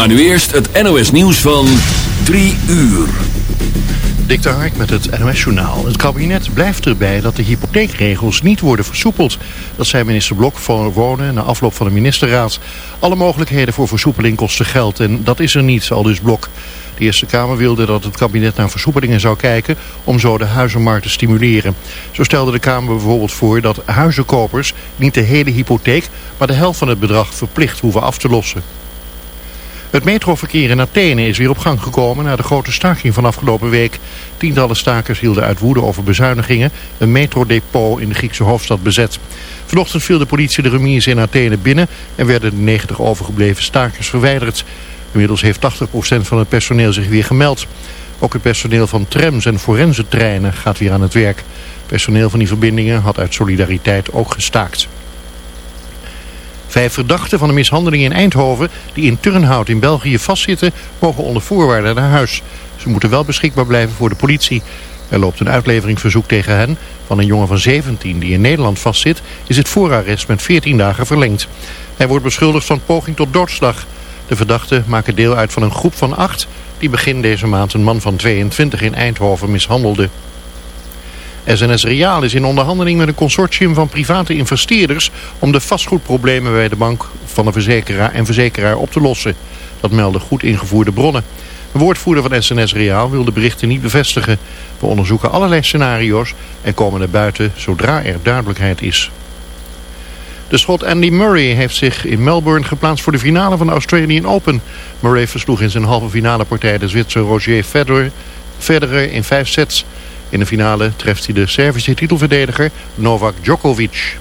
Maar nu eerst het NOS nieuws van 3 uur. Dik Hark met het NOS-journaal. Het kabinet blijft erbij dat de hypotheekregels niet worden versoepeld. Dat zei minister Blok van Wonen na afloop van de ministerraad. Alle mogelijkheden voor versoepeling kosten geld en dat is er niet, al dus Blok. De Eerste Kamer wilde dat het kabinet naar versoepelingen zou kijken om zo de huizenmarkt te stimuleren. Zo stelde de Kamer bijvoorbeeld voor dat huizenkopers niet de hele hypotheek, maar de helft van het bedrag verplicht hoeven af te lossen. Het metroverkeer in Athene is weer op gang gekomen na de grote staking van afgelopen week. Tientallen stakers hielden uit woede over bezuinigingen een metrodepot in de Griekse hoofdstad bezet. Vanochtend viel de politie de remise in Athene binnen en werden de 90 overgebleven stakers verwijderd. Inmiddels heeft 80% van het personeel zich weer gemeld. Ook het personeel van trams en forensentreinen gaat weer aan het werk. Personeel van die verbindingen had uit solidariteit ook gestaakt. Vijf verdachten van een mishandeling in Eindhoven die in Turnhout in België vastzitten mogen onder voorwaarden naar huis. Ze moeten wel beschikbaar blijven voor de politie. Er loopt een uitleveringsverzoek tegen hen. Van een jongen van 17 die in Nederland vastzit is het voorarrest met 14 dagen verlengd. Hij wordt beschuldigd van poging tot doodslag. De verdachten maken deel uit van een groep van acht die begin deze maand een man van 22 in Eindhoven mishandelde. SNS Reaal is in onderhandeling met een consortium van private investeerders om de vastgoedproblemen bij de bank van de verzekeraar en verzekeraar op te lossen. Dat melden goed ingevoerde bronnen. Een woordvoerder van SNS Reaal wil de berichten niet bevestigen. We onderzoeken allerlei scenario's en komen naar buiten zodra er duidelijkheid is. De schot Andy Murray heeft zich in Melbourne geplaatst voor de finale van de Australian Open. Murray versloeg in zijn halve finale partij de Zwitser Roger Federer, Federer in vijf sets. In de finale treft hij de Servische titelverdediger Novak Djokovic.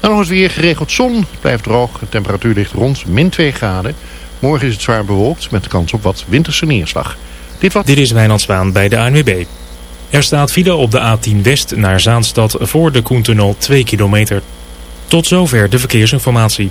Dan nog eens weer geregeld zon. Het blijft droog. De temperatuur ligt rond min 2 graden. Morgen is het zwaar bewolkt met kans op wat winterse neerslag. Dit, wat... Dit is Wijnand Zwaan bij de ANWB. Er staat file op de A10 West naar Zaanstad voor de Koentunnel 2 kilometer. Tot zover de verkeersinformatie.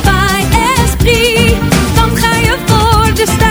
onde está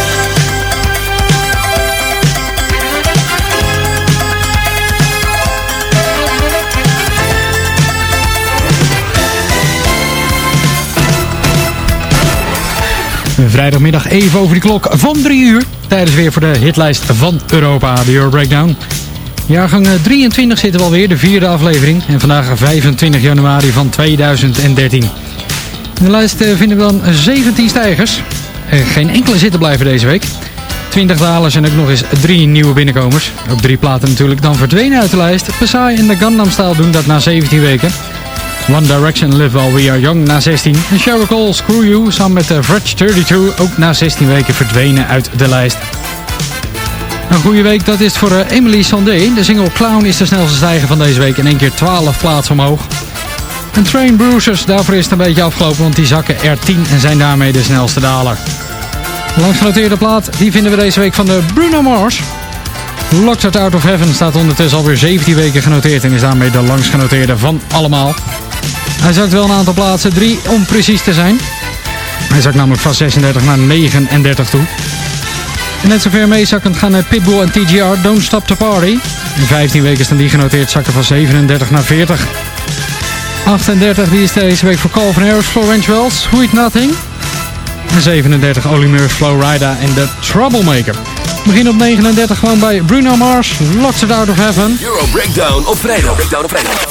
Vrijdagmiddag even over de klok van 3 uur. Tijdens weer voor de hitlijst van Europa, de Euro Breakdown. Jaargang 23 zitten we alweer, de vierde aflevering. En vandaag 25 januari van 2013. In de lijst eh, vinden we dan 17 stijgers. En geen enkele zitten blijven deze week. 20 dalers en ook nog eens drie nieuwe binnenkomers. Ook drie platen natuurlijk dan verdwenen uit de lijst. Psy en de Gundam doen dat na 17 weken. One Direction Live While We Are Young na 16. En Sheryl Cole Screw You samen met de Fretch 32 ook na 16 weken verdwenen uit de lijst. Een goede week, dat is voor eh, Emily Sandé. De single Clown is de snelste stijger van deze week. In één keer 12 plaatsen omhoog. En Train Bruisers, daarvoor is het een beetje afgelopen, want die zakken er 10 en zijn daarmee de snelste daler. De langsgenoteerde plaat, die vinden we deze week van de Bruno Mars. Locked Out of Heaven staat ondertussen alweer 17 weken genoteerd en is daarmee de langsgenoteerde van allemaal. Hij zakt wel een aantal plaatsen, 3 om precies te zijn. Hij zakt namelijk van 36 naar 39 toe. En net zover meezakkend gaan naar Pitbull en TGR Don't Stop the Party. In 15 weken staan die genoteerd zakken van 37 naar 40. 38 die is deze week voor Calvin Harris, Florence Wells, Who It Nothing. En 37 Oli Murs, Flowrider en The Troublemaker. Begin op 39 gewoon bij Bruno Mars, Locked It Out of Heaven. Euro Breakdown op vrijdag. Breakdown op vrijdag.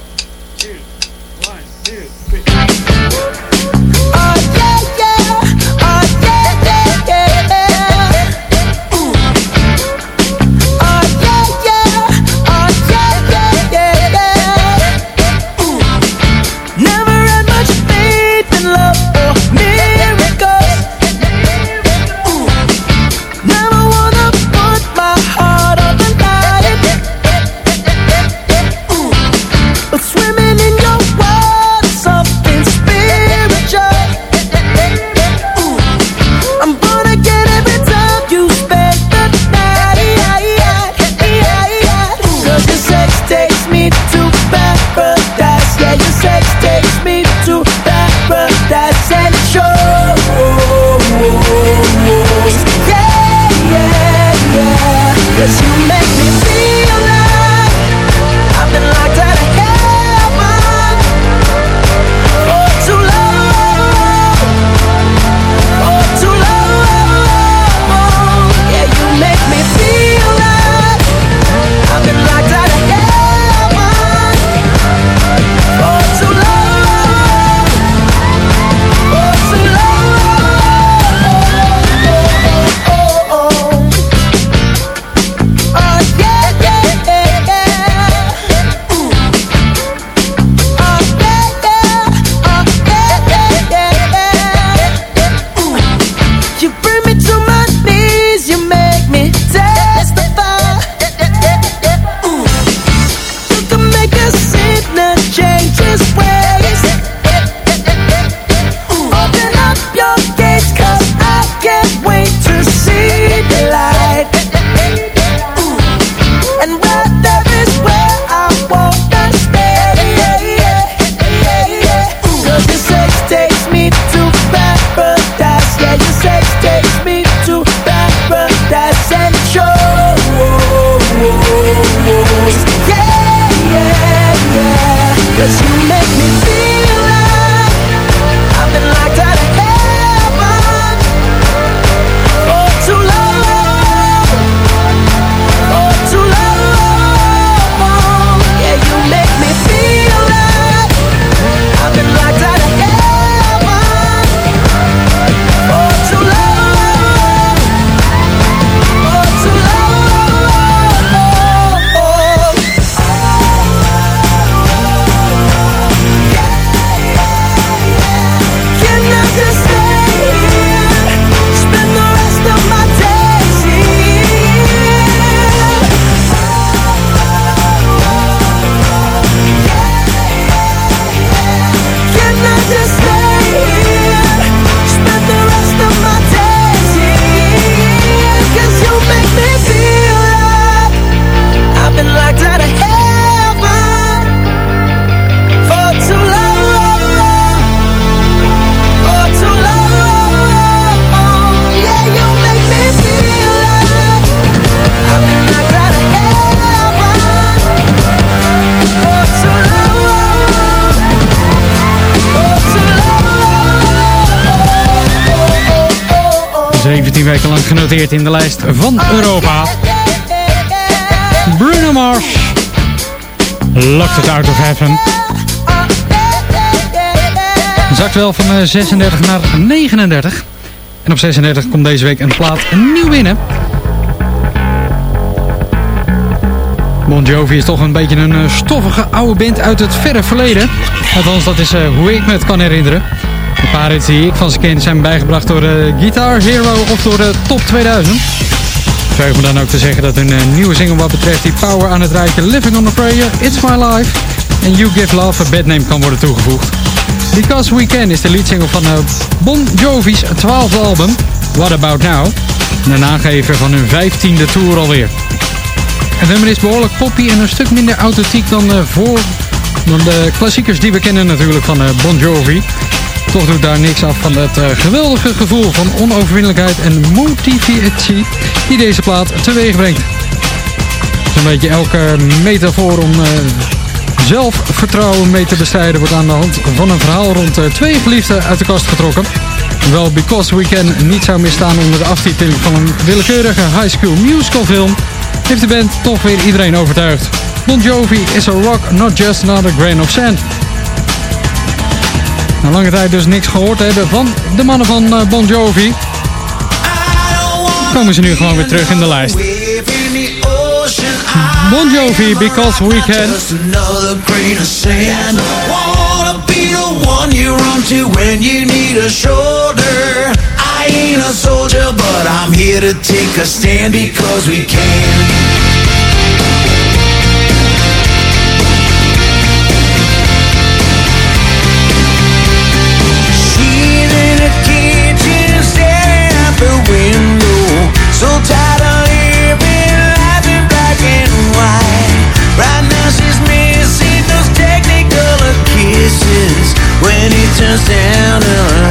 In de lijst van Europa. Bruno Mars. Locked It Out of Heaven. Zakt wel van 36 naar 39. En op 36 komt deze week een plaat nieuw binnen. Bon Jovi is toch een beetje een eh, stoffige oude band uit het verre verleden. Althans, dat is uh, hoe ik me het kan herinneren. Een hits die ik van ze ken zijn bijgebracht door uh, Guitar Hero of door de Top 2000. Verg me dan ook te zeggen dat hun nieuwe single wat betreft die power aan het rijke Living on a Prayer, It's My Life en You Give Love a Bad Name kan worden toegevoegd. Because We Can is de leadsingle van Bon Jovi's 12e album, What About Now. De nagever van hun 15e tour alweer. Het nummer is behoorlijk poppy en een stuk minder authentiek dan, voor, dan de klassiekers die we kennen natuurlijk van Bon Jovi. Toch doet daar niks af van het uh, geweldige gevoel van onoverwinnelijkheid en motivatie die deze plaat teweeg brengt. Zo'n beetje elke metafoor om zelfvertrouwen mee te bestrijden wordt aan de hand van een verhaal rond twee geliefden uit de kast getrokken. Wel, Because We Can niet zou misstaan onder de aftiteling van een willekeurige high school musical film heeft de band toch weer iedereen overtuigd. Bon Jovi is a rock, not just another grain of sand. Na lange tijd dus niks gehoord hebben van de mannen van uh, Bon Jovi. Komen ze nu gewoon weer terug in de lijst. Bon Jovi, Because We Can. I ain't a soldier, but I'm here to take a stand because we can. understand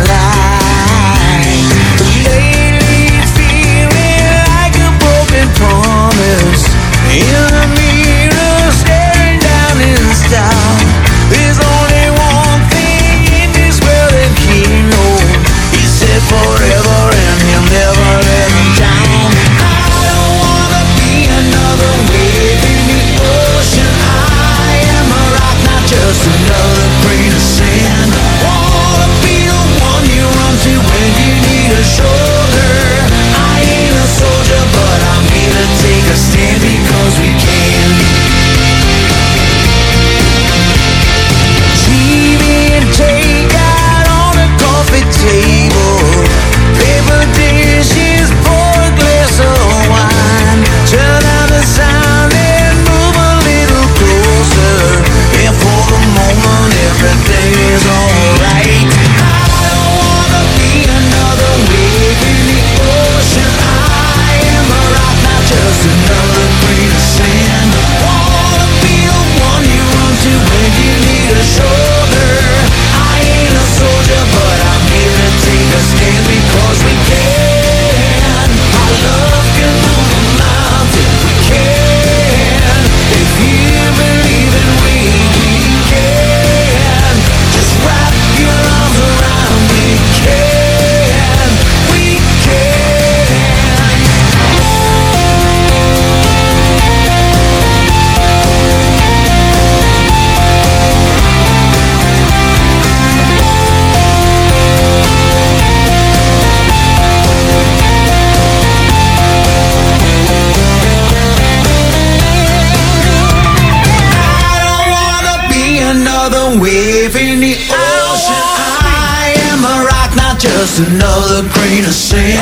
another grain of sand.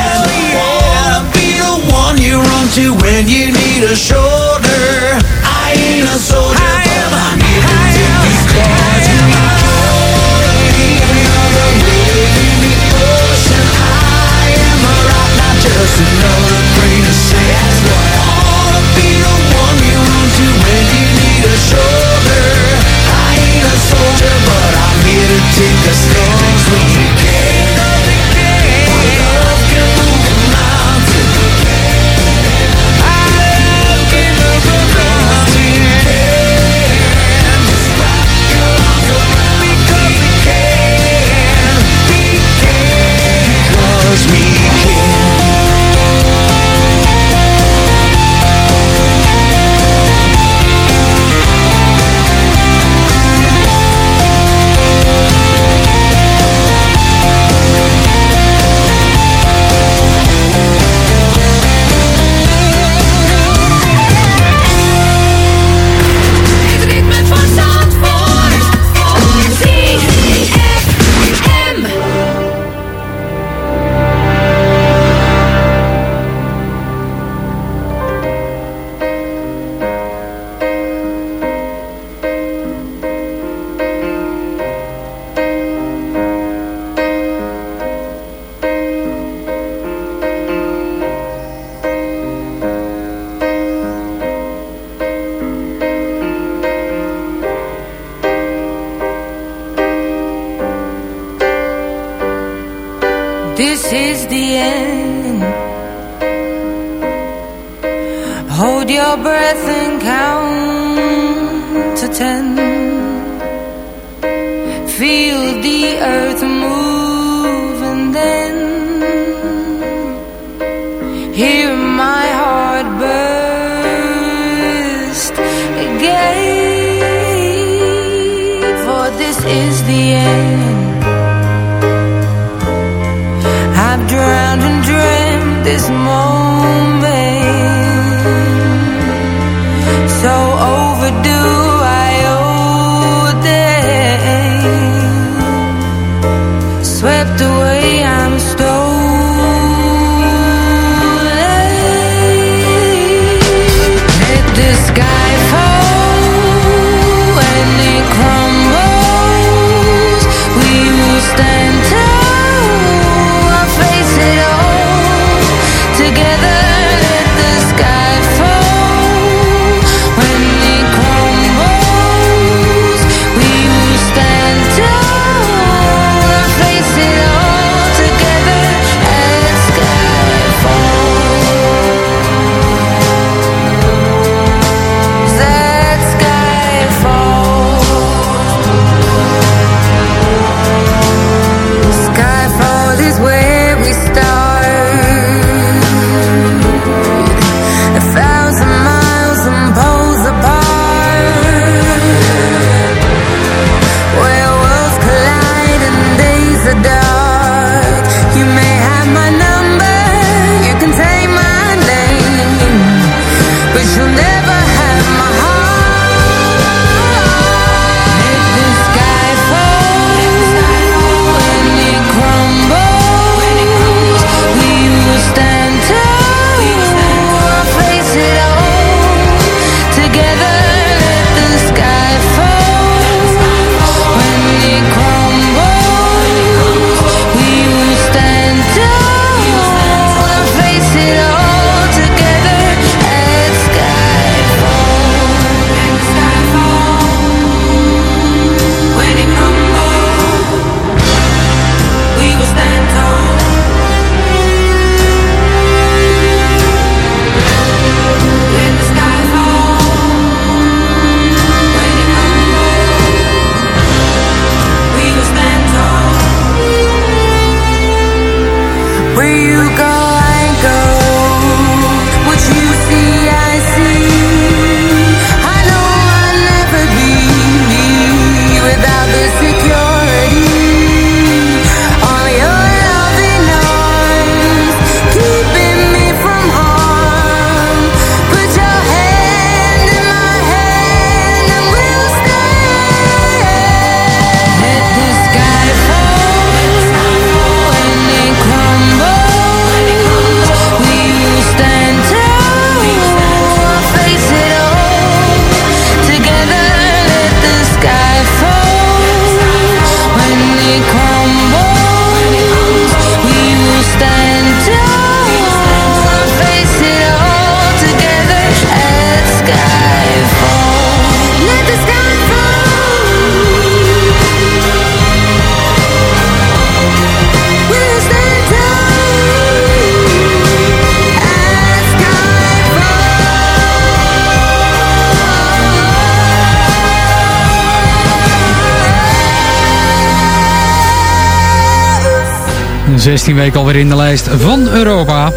16 weken alweer in de lijst van Europa.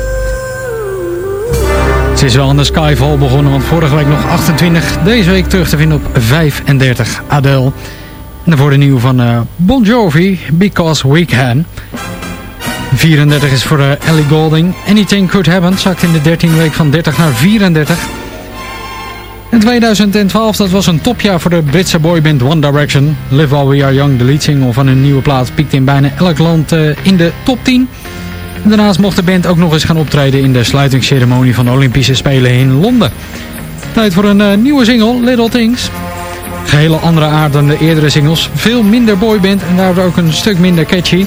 Het is wel aan de Skyfall begonnen, want vorige week nog 28. Deze week terug te vinden op 35. Adele. En daarvoor de nieuwe van eh, Bon Jovi, Because We Can. 34 is voor eh, Ellie Golding. Anything Could Happen zakt in de 13e week van 30 naar 34. En 2012, dat was een topjaar voor de Britse boyband One Direction. Live While We Are Young, de leadsingle van hun nieuwe plaat, piekte in bijna elk land eh, in de top 10. En daarnaast mocht de band ook nog eens gaan optreden in de sluitingsceremonie van de Olympische Spelen in Londen. Tijd voor een eh, nieuwe single, Little Things. Gehele andere aard dan de eerdere singles. Veel minder boyband en daardoor ook een stuk minder catchy.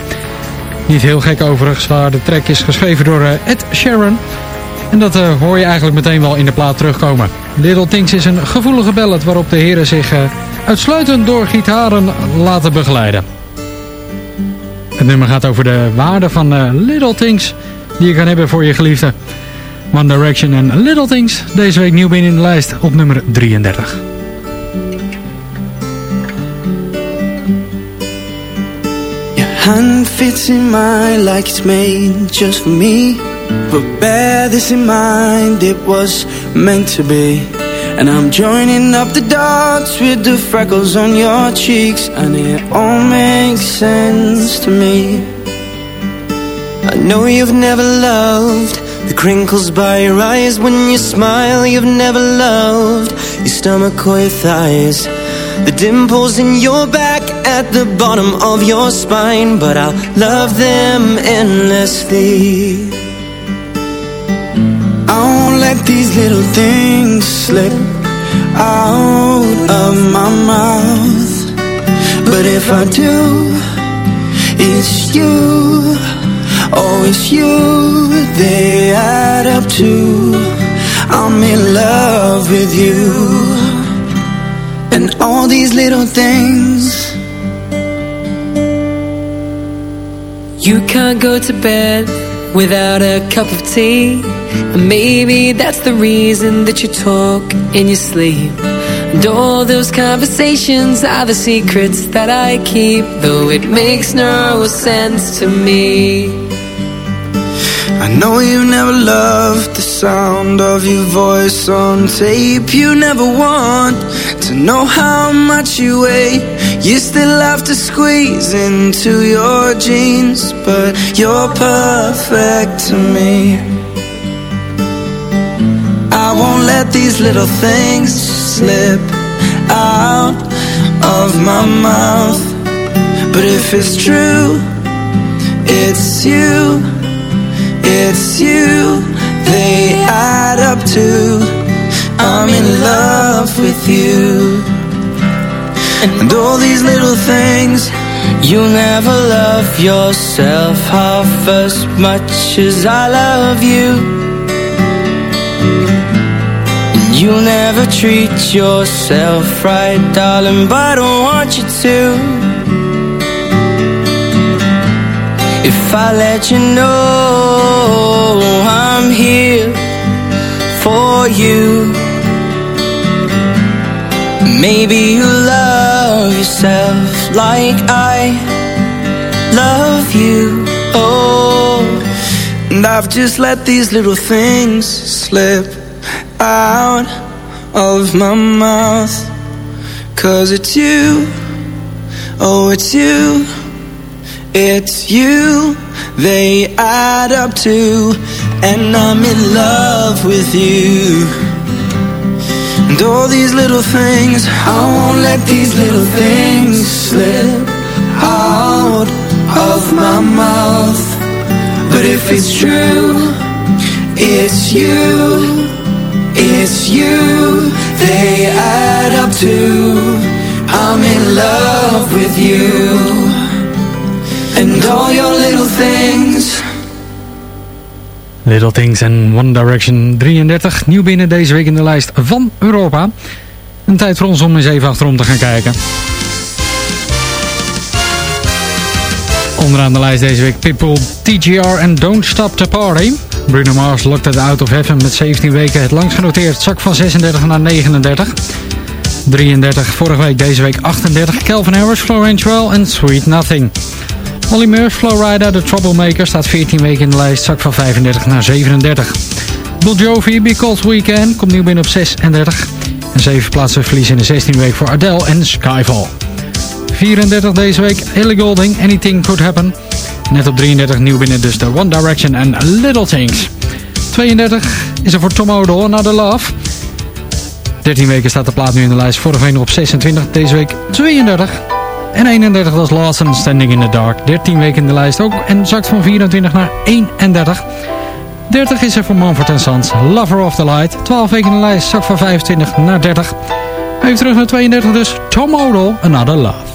Niet heel gek overigens, waar de track is geschreven door eh, Ed Sheeran. En dat eh, hoor je eigenlijk meteen wel in de plaat terugkomen. Little Things is een gevoelige ballad waarop de heren zich eh, uitsluitend door gitaren laten begeleiden. Het nummer gaat over de waarde van eh, little things die je kan hebben voor je geliefde. One Direction en Little Things. Deze week nieuw binnen in de lijst op nummer 33. hand fits in mine like it's made just for me. But bear this in mind, it was meant to be. And I'm joining up the dots with the freckles on your cheeks, and it all makes sense to me. I know you've never loved the crinkles by your eyes when you smile. You've never loved your stomach or your thighs. The dimples in your back at the bottom of your spine, but I'll love them endlessly. Let these little things slip out of my mouth. But if I do, it's you, oh, it's you they add up to. I'm in love with you. And all these little things You can't go to bed without a cup of tea. And maybe that's the reason that you talk in your sleep. And all those conversations are the secrets that I keep, though it makes no sense to me. I know you've never loved the sound of your voice on tape. You never want to know how much you weigh. You still have to squeeze into your jeans, but you're perfect to me. Let these little things slip out of my mouth. But if it's true, it's you, it's you, they add up to. I'm in love with you. And all these little things You'll never love yourself half as much as I love you. You'll never treat yourself right, darling, but I don't want you to. If I let you know I'm here for you. Maybe you love yourself like I love you. Oh, And I've just let these little things slip out of my mouth. Cause it's you, oh, it's you, it's you, they add up to, and I'm in love with you. And all these little things, I won't let these little things slip out of my mouth. But if it's true, it's you, it's you, they add up to. I'm in love with you. And all your little things. Little Things en One Direction 33. Nieuw binnen deze week in de lijst van Europa. Een tijd voor ons om eens even achterom te gaan kijken. Onderaan de lijst deze week Pitbull, TGR en Don't Stop the Party. Bruno Mars locked het out of heaven met 17 weken het langst genoteerd. Zak van 36 naar 39. 33 vorige week, deze week 38. Calvin Harris, Florence Well en Sweet Nothing. Olly Murs, Flowrider, The Troublemaker, staat 14 weken in de lijst, zak van 35 naar 37. Bon Jovi, Because Weekend, komt nieuw binnen op 36. En 7 plaatsen verlies in de 16 week voor Adele en Skyfall. 34 deze week, Ellie Golding, Anything Could Happen. Net op 33 nieuw binnen dus de One Direction en Little Things. 32 is er voor Tom Odell, Another Love. 13 weken staat de plaat nu in de lijst, vorige week nog op 26, deze week 32. En 31 was Lawson, Standing in the Dark. 13 weken in de lijst ook en zakt van 24 naar 31. 30 is er voor Manford Sons, Lover of the Light. 12 weken in de lijst, zakt van 25 naar 30. Even terug naar 32 dus, Tom Odell, Another Love.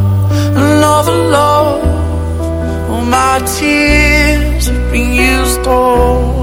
another love. All my tears have been used up.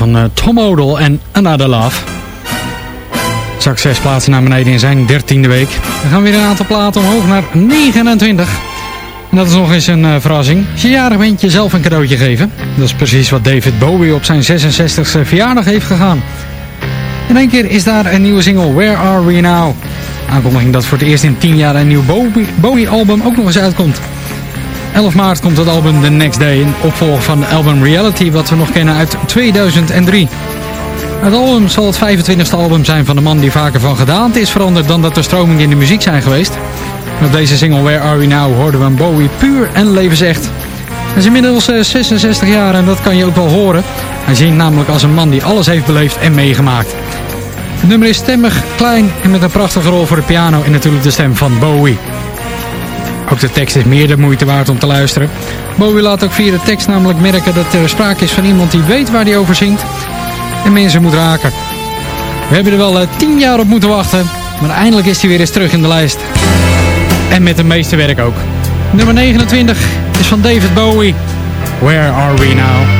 Van eh, Tom Odell en Another Love. Zak zes plaatsen naar beneden in zijn dertiende week. We gaan weer een aantal platen omhoog naar 29. En dat is nog eens een eh, verrassing. Als je jarig bent, jezelf een cadeautje geven. Dat is precies wat David Bowie op zijn 66e verjaardag heeft gegaan. In één keer is daar een nieuwe single, Where Are We Now? Aankondiging dat voor het eerst in 10 jaar een nieuw Bowie- Bowie-album ook nog eens uitkomt. 11 maart komt het album The Next Day, een opvolger van de album Reality, wat we nog kennen uit 2003. Het album zal het 25e album zijn van de man die vaker van gedaante is veranderd dan dat er stromingen in de muziek zijn geweest. En op deze single Where Are We Now hoorden we een Bowie puur en levensecht. Hij is inmiddels eh, 66 jaar en dat kan je ook wel horen. Hij zingt namelijk als een man die alles heeft beleefd en meegemaakt. Het nummer is stemmig, klein en met een prachtige rol voor de piano en natuurlijk de stem van Bowie. Ook de tekst is meer de moeite waard om te luisteren. Bowie laat ook via de tekst namelijk merken dat er sprake is van iemand die weet waar hij over zingt en mensen moet raken. We hebben er wel eh, tien jaar op moeten wachten, maar eindelijk is hij weer eens terug in de lijst. En met een meesterwerk ook. Nummer 29 is van David Bowie. Where are we now?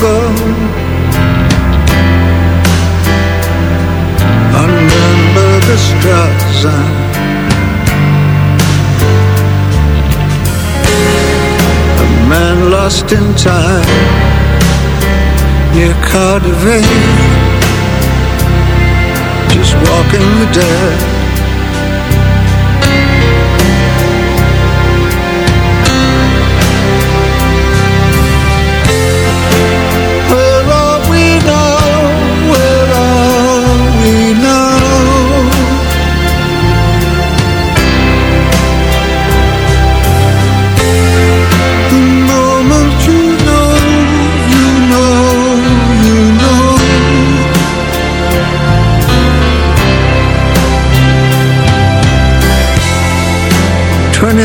Jungle Under the A man lost in time Near Cardiff. Just walking the dead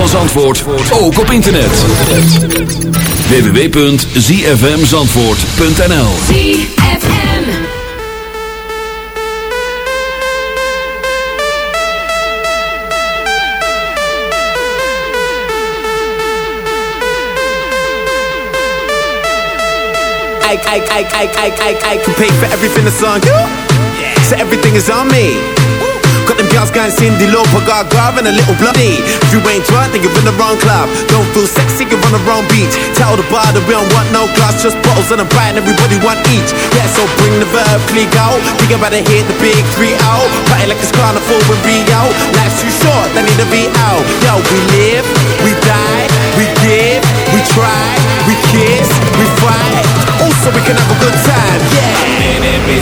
Van Zandvoort, ook op internet. www.zfmzandvoort.nl ZFM. I, I, I, I, I, I, I can pay for everything that's on you. So everything is on me. Got them girls going Cindy Lauper, Gaga, and a little bloody. If you ain't drunk, then you're in the wrong club. Don't feel sexy, you're on the wrong beach. Tell the bar that we don't want no glass, just bottles and a and everybody want each. Yeah, so bring the verb, click out. Think about to hit the big three out. Party like it's carnival in Rio. Life's too short, they need to be out. Yo, we live, we die, we give, we try, we kiss, we fight. Also, we can have a good time.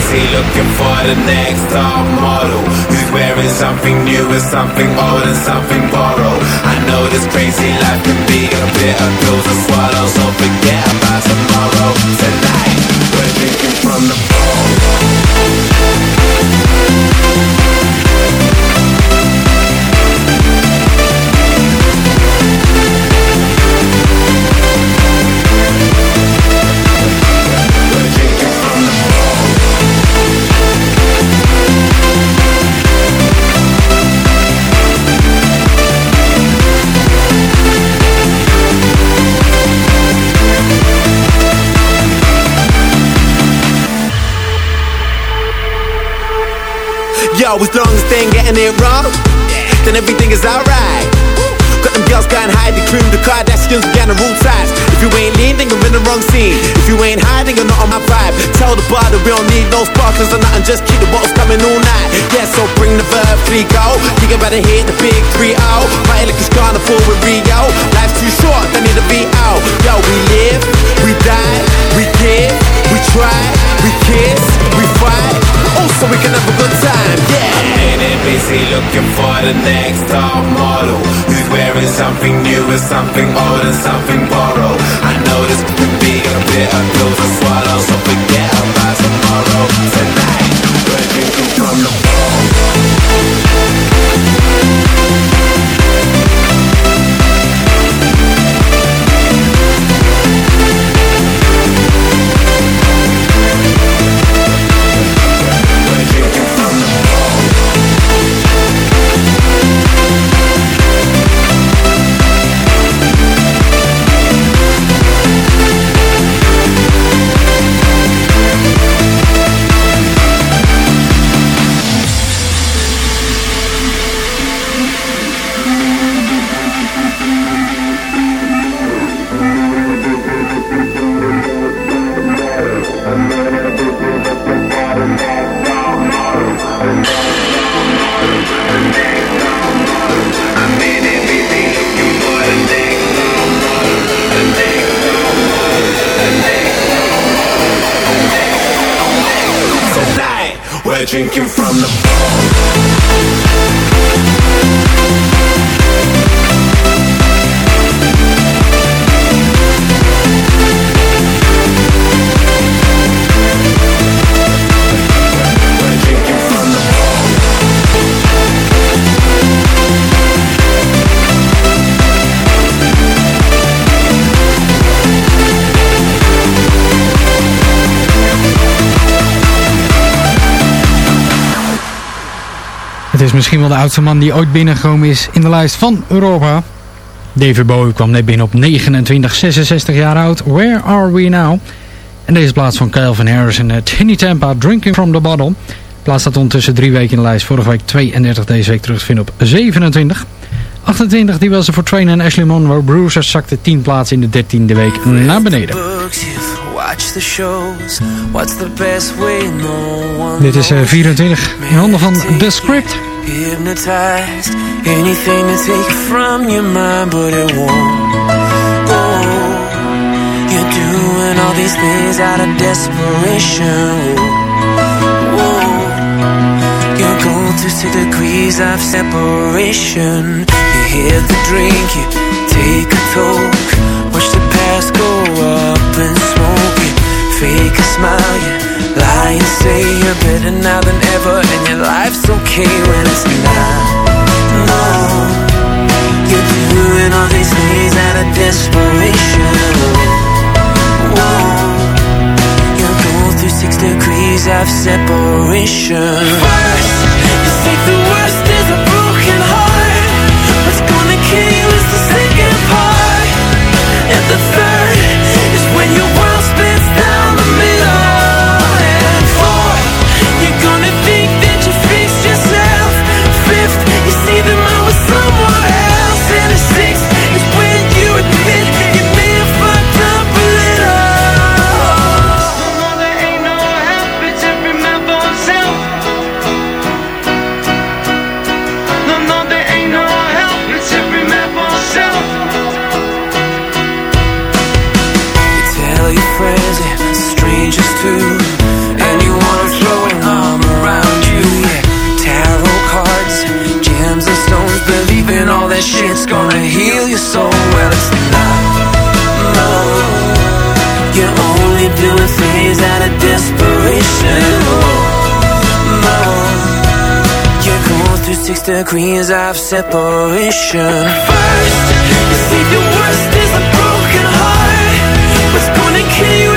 Busy looking for the next top model Who's wearing something new and something old and something borrowed. I know this crazy life can be a bitter pill to swallow So forget about tomorrow. Tonight, we're drinking from the as long as they ain't getting it wrong, then everything is alright. Got them girls going the cream, the Kardashians, we got the rule ties. If you ain't lean, then you're in the wrong scene. If you ain't then you're not on my vibe. Tell the bar that we don't need no sparklers or nothing, just keep the bottles coming all night. Yeah, so bring the verb, three go. You can better hit the big 3 0. Party like it's carnival with Rio. Life's too short, they need to be out. Yo, we live, we die, we give, we try, we kiss, we fight. Oh, so we can have a good time, yeah. I'm it busy looking for the next top model? Who's wearing something new and something old and something borrowed? I know this could be a bit of pill to swallow So forget about tomorrow. Tonight, misschien wel de oudste man die ooit binnengekomen is in de lijst van Europa. David Bowie kwam net binnen op 29, 66 jaar oud. Where Are We Now? En deze plaats van Calvin Harris en eh, Tinny Tampa, Drinking From The Bottle. Plaats staat ondertussen drie weken in de lijst. Vorige week 32, deze week terug te vinden op 27. 28, die was er voor Train en Ashley Monroe. Bruisers zakte 10 plaatsen in de 13e week naar beneden. Dit is eh, 24 in handen van The Script. Hypnotized. Anything to take from your mind, but it won't. Oh, you're doing all these things out of desperation. Whoa, you're going through six degrees of separation. You hit the drink, you take a toke. Fake a smile, you lie and say you're better now than ever, and your life's okay when it's not. No, you're doing all these things out of desperation. Whoa, you're going through six degrees of separation. First, you think the worst that shit's gonna heal your soul. Well, it's not. No, you're only doing things out of desperation. No, you're going through six degrees of separation. First, you think the worst is a broken heart. What's gonna kill you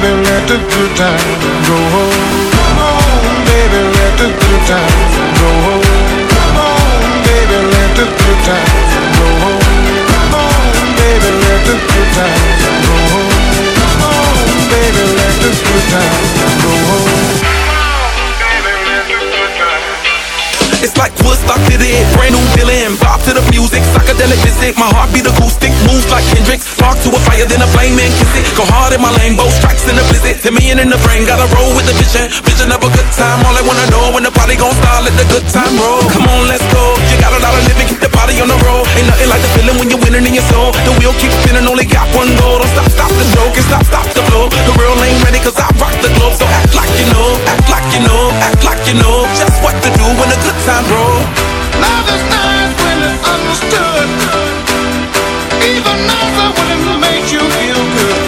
baby, let the good times go. Come on, baby, let the good times go. Come on, baby, let the good times go. Come on, baby, let the good times go. Come on, baby, let the good times go. It's like Woodstock did it, brand new Dylan Bop to the music, psychedelic visit My heart heartbeat acoustic, moves like Hendrix Spark to a fire, then a flame and kiss it. Go hard in my lane, both strikes in the blizzard. Ten million in the brain, gotta roll with the vision. Vision of a good time, all I wanna know When the party gon' start, let the good time roll. Come on, let's go, you got a lot of living. Keep the body on the road, ain't nothing like the feeling When you're winning in your soul, the wheel keeps spinning. Only got one goal, don't stop, stop the show Can't stop, stop the flow, the real ain't ready Cause I rock the globe, so act like you know. Act like you know, act like you know Just what to do when the good time roll Love is nice when it's understood. Even nicer when it makes you feel good.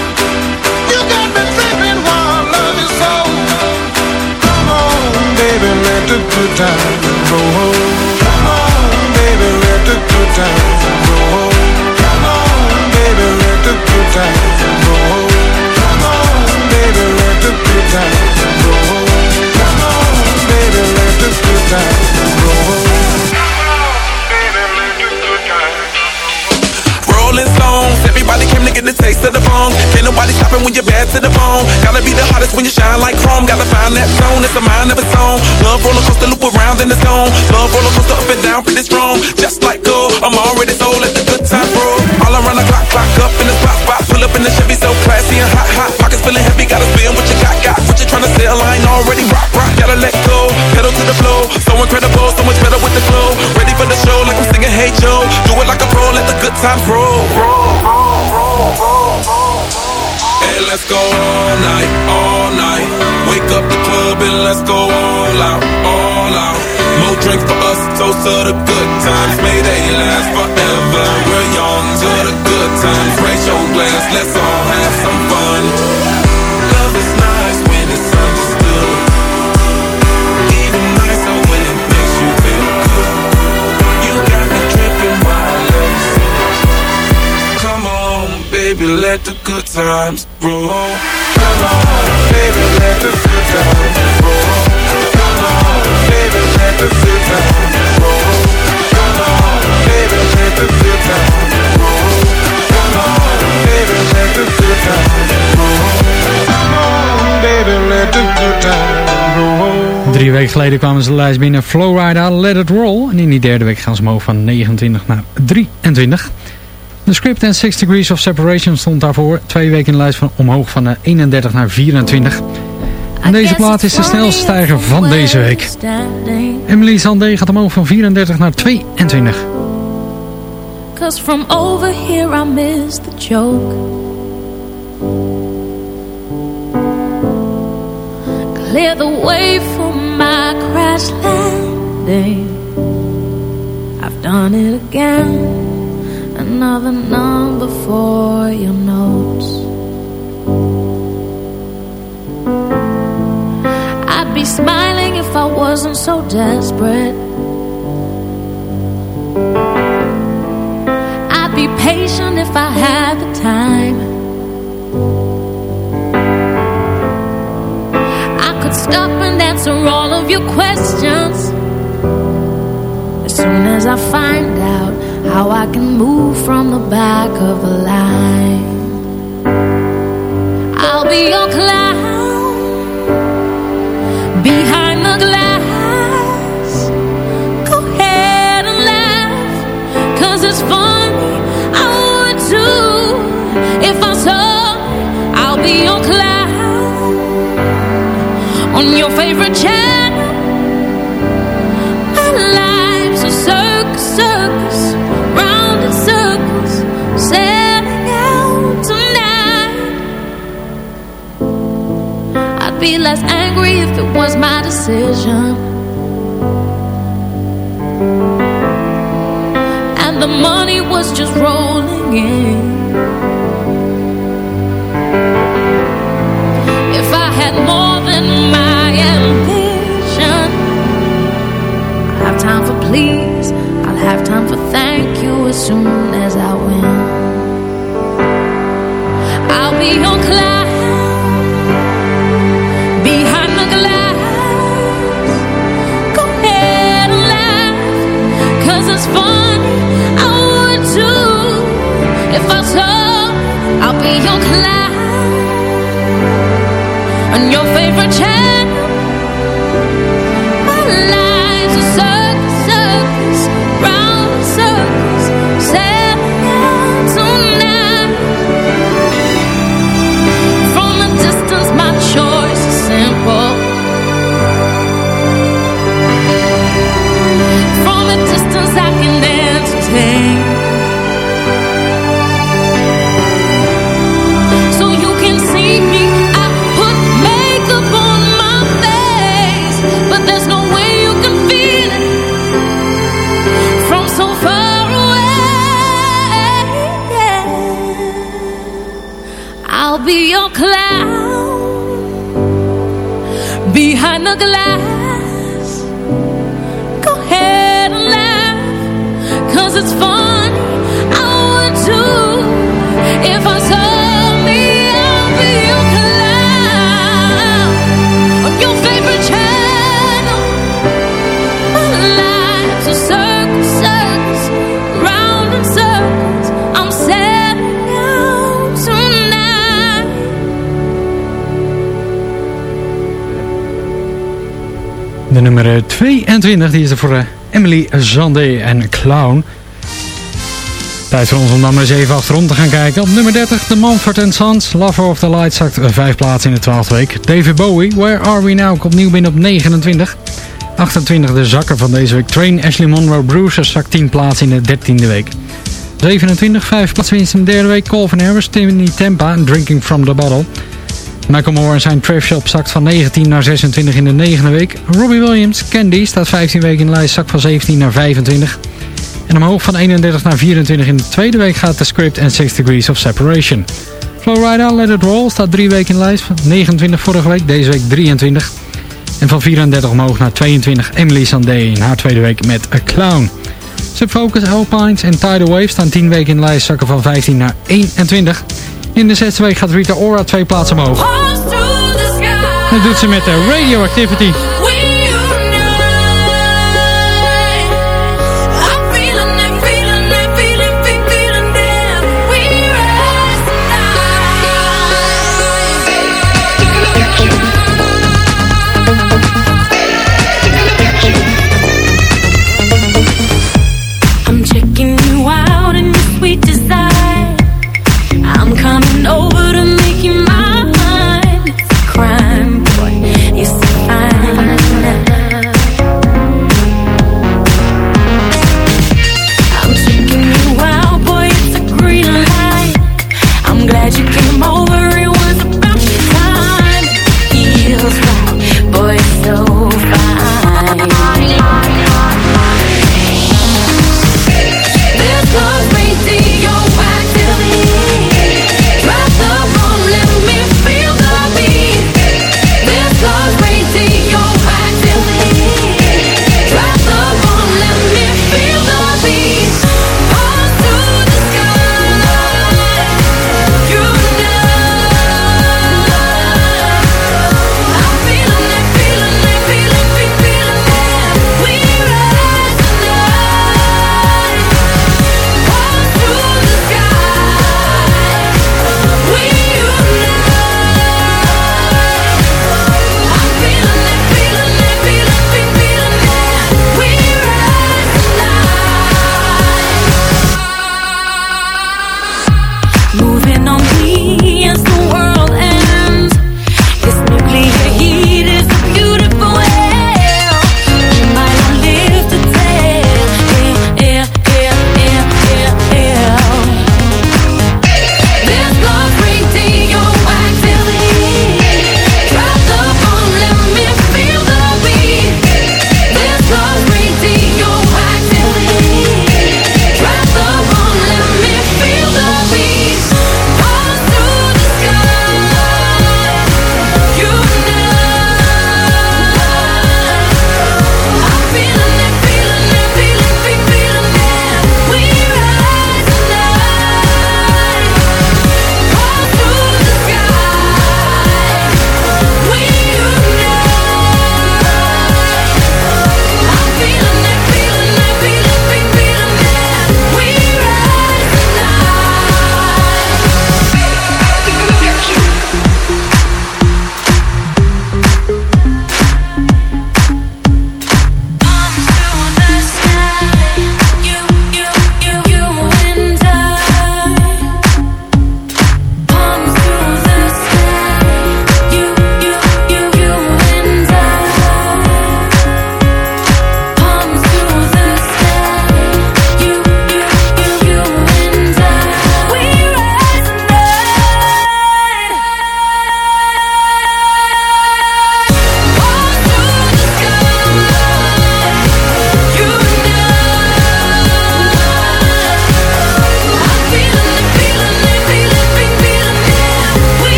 You got me tripping while love is so. Come on, baby, let the good times roll. Come on, baby, let the good times roll. Come on, baby, let the good times roll. Come on, baby, let the good times roll. Come on, baby, let the good times roll. Rolling Stones, everybody came to get a taste of the bone. Can't nobody stop it when you're bad to the bone. Gotta be the hottest when you shine like chrome. Gotta find that zone, it's a mind of its own. Love roller coaster loop around in the zone. Love roller coaster up and down, pretty strong. Just like gold, I'm already sold. Let the good time roll. All around the clock, clock up in the spot, spot. Pull up in the Chevy so classy and hot, hot. Pockets feeling heavy, gotta spend what you got, got. What you tryna sell, I ain't already rock, rock. Gotta let go, pedal to the flow. So incredible, so much better with the flow. Hey Joe. Do it like a pro, let the good times roll. Hey, let's go all night, all night. Wake up the club and let's go all out, all out. More drinks for us, toast to the good times. May they last forever. We're young to the good times. Raise your glass, let's all have some fun. Love is nice baby, let the good times roll. Come on, baby, let the good times roll. Come on, baby, let the good times roll. Come on, baby, let the good times roll. Come on, baby, let the good times roll. Drie weken geleden kwamen ze de lijst binnen Flowrider Let It Roll. En in die derde week gaan ze omhoog van 29 naar 23. De script en 6 Degrees of Separation stond daarvoor. Twee weken in de lijst van omhoog van eh, 31 naar 24. En deze plaat is de snelste stijger van deze week. Emily Sandé gaat omhoog van 34 naar 22. Cause from over here I miss the joke. Clear the way for my crash landing. I've done it again. another number for your notes. I'd be smiling if I wasn't so desperate. I'd be patient if I had the time. I could stop and answer all of your questions as soon as I find out how I can move from the back of the line, I'll be your clown behind the glass. Go ahead and laugh, cause it's funny. I would too if I saw. I'll be your clown on your favorite channel. My life's a circus, circus, less angry if it was my decision. And the money was just rolling in. If I had more than my ambition, I'll have time for please. I'll have time for thank you as soon as I win. I'll be your clown you'll and your favorite child. 22 die is er voor eh, Emily Zandé en Clown. Tijd voor ons om dan maar eens even achterom te gaan kijken. Op nummer 30 de Manford Sons. Lover of the Light zakt vijf plaatsen in de twaalfde week. David Bowie, Where Are We Now, komt nieuw binnen op 29. 28 de zakker van deze week. Train Ashley Monroe Bruce zakt 10 plaatsen in de 13e week. 27, 5 plaatsen in de derde week. Colvin Harris, Timmy Tempa Drinking From The Bottle. Moore en zijn Shop zakt van 19 naar 26 in de negende week. Robbie Williams, Candy, staat 15 weken in de lijst, zakt van 17 naar 25. En omhoog van 31 naar 24 in de tweede week gaat The Script en 6 Degrees of Separation. Flowrider, Let It Roll, staat 3 weken in de lijst, van 29 vorige week, deze week 23. En van 34 omhoog naar 22 Emily Sandé in haar tweede week met A Clown. Subfocus, Alpines en Tidal Wave staan 10 weken in de lijst, zakken van 15 naar 21. In de zesde week gaat Rita Ora twee plaatsen omhoog. Dat doet ze met de Radioactivity.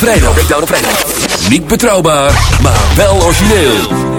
Vrijdag. Op. Niet betrouwbaar, maar wel origineel.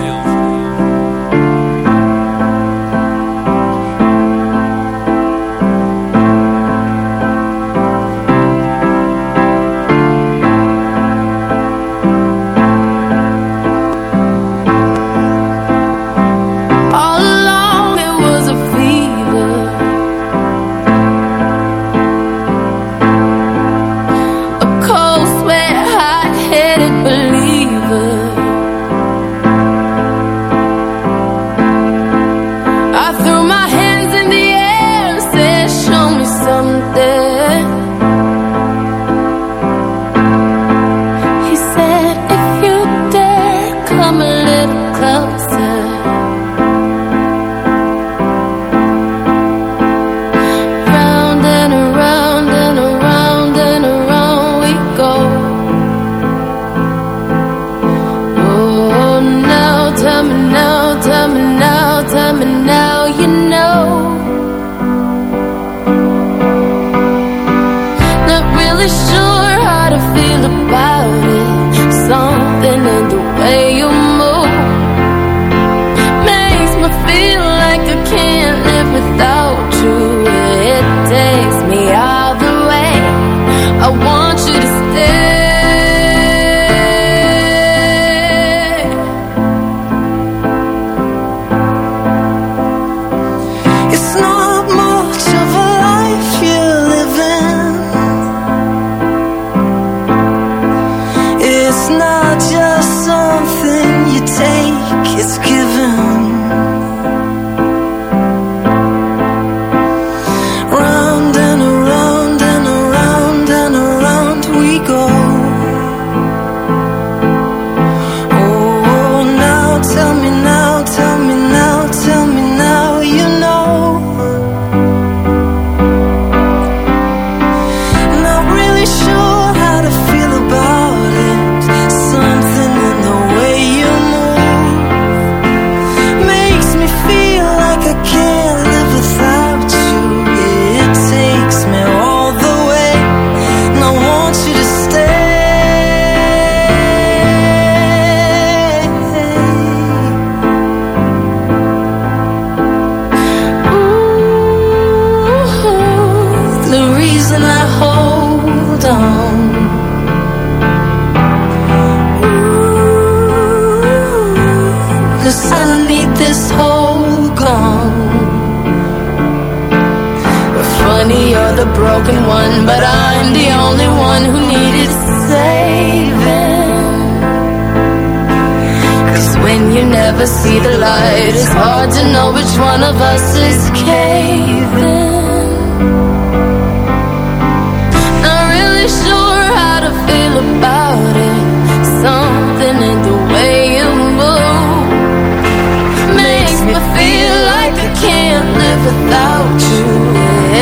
Without you.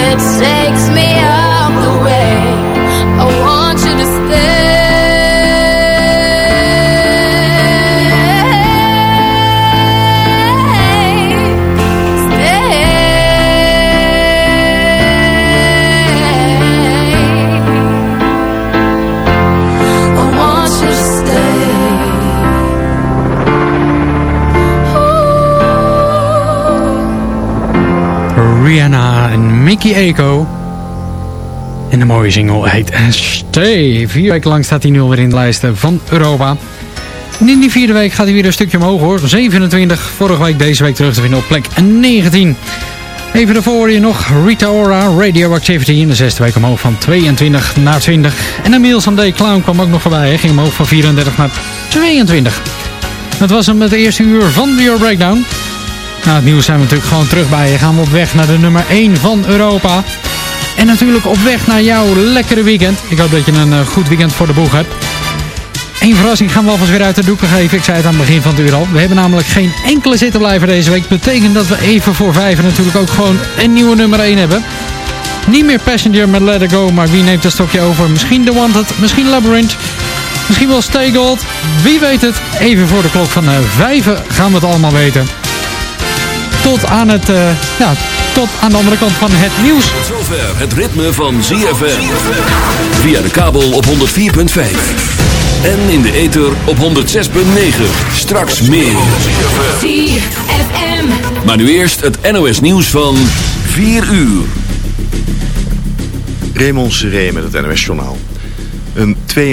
It Echo. En de mooie single heet Stay. Vier weken lang staat hij nu alweer in de lijsten van Europa. En in die vierde week gaat hij weer een stukje omhoog hoor. 27, vorige week deze week terug te vinden op plek 19. Even daarvoor je nog Rita Ora, Radioactivity in de zesde week omhoog van 22 naar 20. En Emile Sandé Clown kwam ook nog voorbij, hè. ging omhoog van 34 naar 22. Dat was hem met de eerste uur van The Euro Breakdown. Na het nieuws zijn we natuurlijk gewoon terug bij je. Gaan we op weg naar de nummer 1 van Europa. En natuurlijk op weg naar jouw lekkere weekend. Ik hoop dat je een eh, goed weekend voor de boeg hebt. Eén verrassing gaan we alvast weer uit de doeken geven. Ik zei het aan het begin van het uur al. We hebben namelijk geen enkele zittenblijver deze week. Betekent dat we even voor vijf natuurlijk ook gewoon een nieuwe nummer 1 hebben. Niet meer Passenger met Let It Go, maar wie neemt het stokje over? Misschien The Wanted, misschien Labyrinth, misschien wel Stay Gold. Wie weet het? Even voor de klok van uh, vijven gaan we het allemaal weten. Tot aan het, uh, ja, tot aan de andere kant van het nieuws. Zover het ritme van ZFM. Via de kabel op 104.5. En in de ether op 106.9. Straks meer. ZFM. Maar nu eerst het NOS nieuws van 4 uur. Raymond Seré met het NOS Journaal. Een twee